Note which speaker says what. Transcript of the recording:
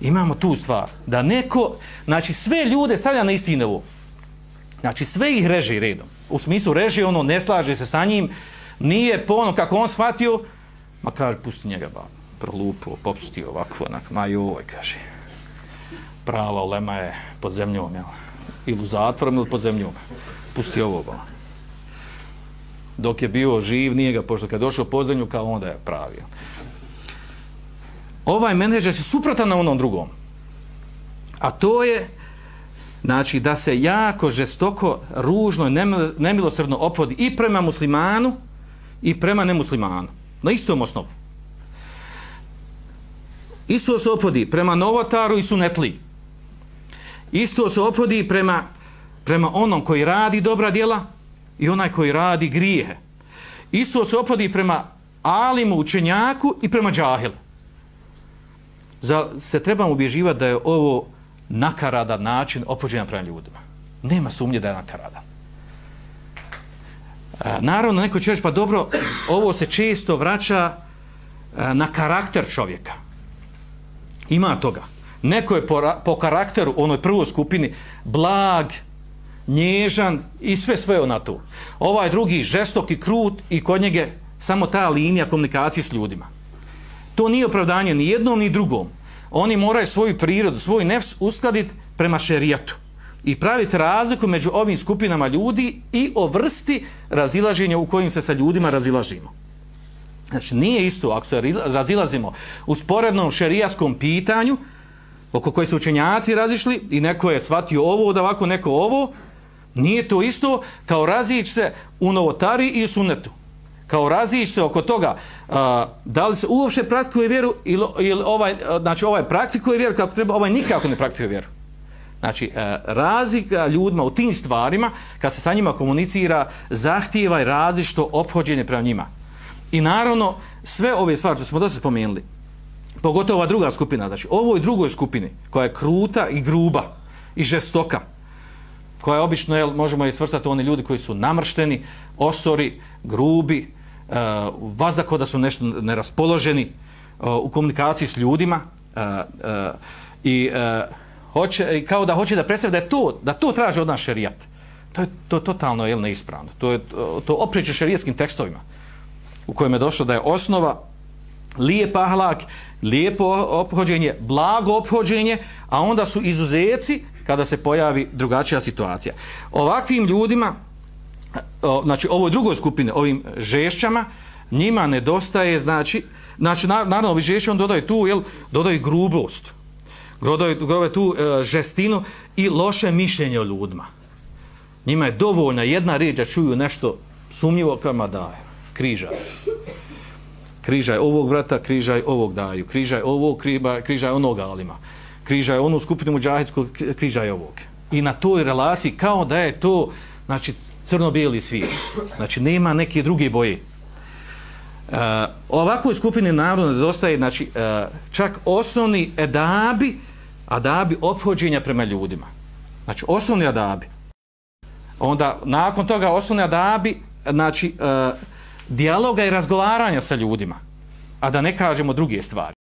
Speaker 1: Imamo tu stvar. Da neko, znači sve ljude stavlja na isti nivo. Znači sve ih reži redom. U smislu reži ono, ne slaže se sa njim, nije po ono kako on shvatio, ma kaže, pusti njega ba, prolupo, popusti ovako, onak, ma joj, kaže, prava olema je pod zemljom, jel? Ili u zatvorom ili pod zemljom. Pusti ovo, ba. Dok je bio živ, nije ga, pošto kad je došao pod zemlju, kao onda je pravio. Ovaj menedžer se suprotan na onom drugom. A to je, znači, da se jako žestoko, ružno, nemilosrdno opodi i prema muslimanu, i prema nemuslimanu. Na istom osnovu. Isto se opodi prema novotaru i sunetli. Isto se opodi prema, prema onom koji radi dobra djela i onaj koji radi grijehe. Isto se opodi prema alimu, učenjaku i prema džahilu. Za, se trebamo ubježivati da je ovo nakaradan način opođenja prema ljudima. Nema sumnje da je nakaradan. E, naravno, neko će reći, pa dobro, ovo se često vraća e, na karakter čovjeka. Ima toga. Neko je po, po karakteru, onoj prvoj skupini, blag, nježan i sve sve na to. Ovaj drugi, žestok i krut i kod njega samo ta linija komunikacije s ljudima. To nije opravdanje ni jednom ni drugom. Oni moraju svoju prirodu, svoj nefs uskladiti prema šerijatu i praviti razliku među ovim skupinama ljudi i o vrsti razilaženja u kojim se sa ljudima razilažimo. Znači, nije isto ako se razilazimo u sporednom šerijaskom pitanju oko koje su učenjaci razišli i neko je shvatio ovo da ovako neko ovo, nije to isto kao razić se u novotari i u sunetu. Kao razić se oko toga a, da li se uopšte praktikuje vjeru ili, ili ovaj, znači ovaj praktikuje vjeru kako treba, ovaj nikako ne praktikuje vjeru. Znači, e, razlika ljudima u tim stvarima, kad se sa njima komunicira, zahtijeva i različito što ophođenje prema njima. I naravno, sve ove stvari što smo dosta spomenuli, pogotovo ova druga skupina, znači, ovoj drugoj skupini, koja je kruta i gruba i žestoka, koja je obično, jel, možemo je svrstati oni ljudi koji su namršteni, osori, grubi, uh, vazdako da su nešto neraspoloženi uh, u komunikaciji s ljudima uh, uh, i uh, hoće, kao da hoće da predstavlja da je to, da to traži od nas šerijat. To je to totalno jel, neispravno. To je to opreće šerijskim tekstovima u kojem je došlo da je osnova lijep ahlak, lijepo ophođenje, blago ophođenje, a onda su izuzeci kada se pojavi drugačija situacija. Ovakvim ljudima, znači ovoj drugoj skupine, ovim žešćama, njima nedostaje, znači, znači naravno ovi žešće on dodaje tu, jel, dodaje grubost, grove tu e, žestinu i loše mišljenje o ljudima. Njima je dovoljna jedna riječ da čuju nešto sumnjivo kama daje. Križaj. Križaj ovog vrata, križaj ovog daju. Križaj ovog, križaj onog alima. Križaj onu skupinu muđahidskog križa je ovog. I na toj relaciji kao da je to znači, crno-bijeli svijet. Znači nema neke druge boje. Uh, ovakvoj skupini narodno nedostaje znači, uh, čak osnovni edabi adabi obhođenja prema ljudima. Znači, osnovni adabi. Onda, nakon toga, osnovni adabi, znači, uh, dijaloga i razgovaranja sa ljudima. A da ne kažemo druge stvari.